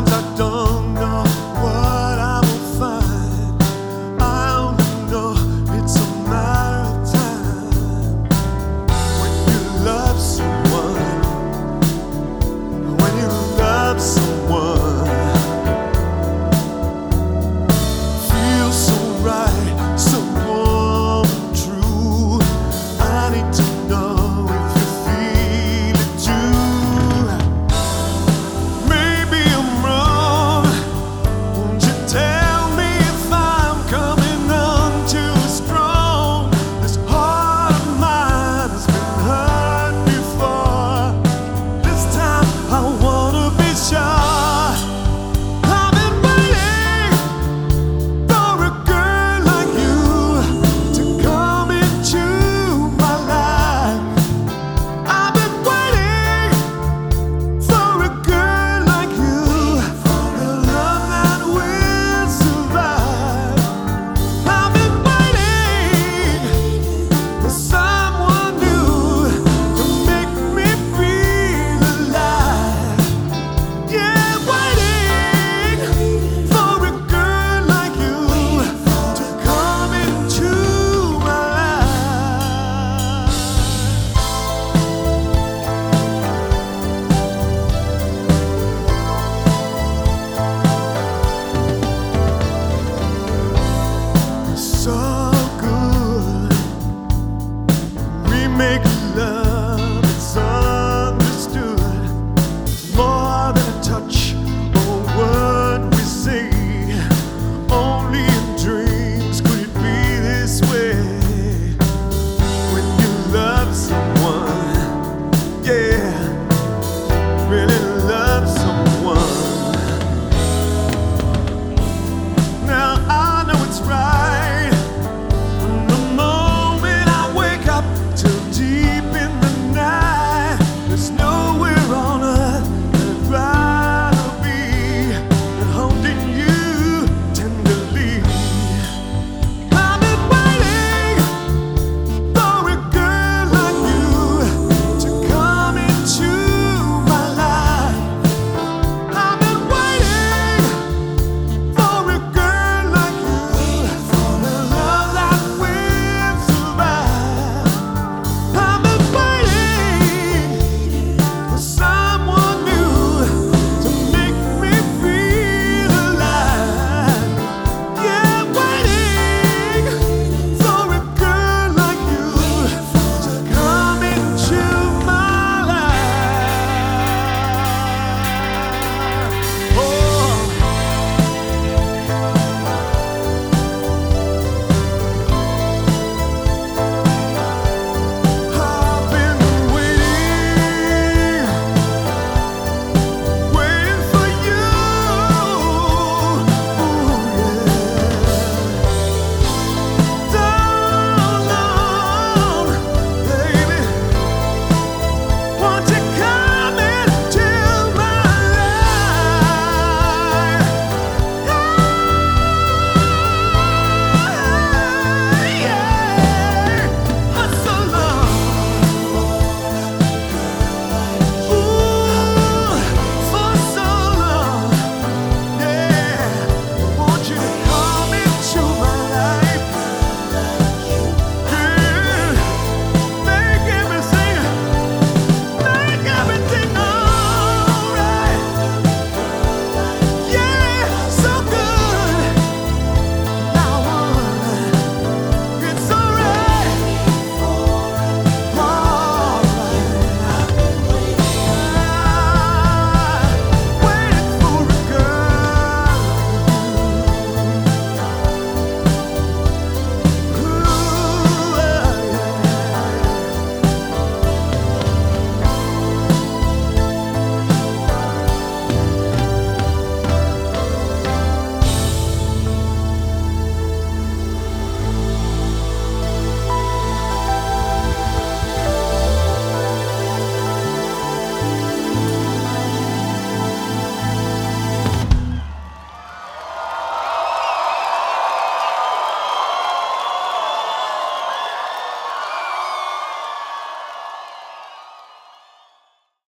Sometimes I don't know. 好，我。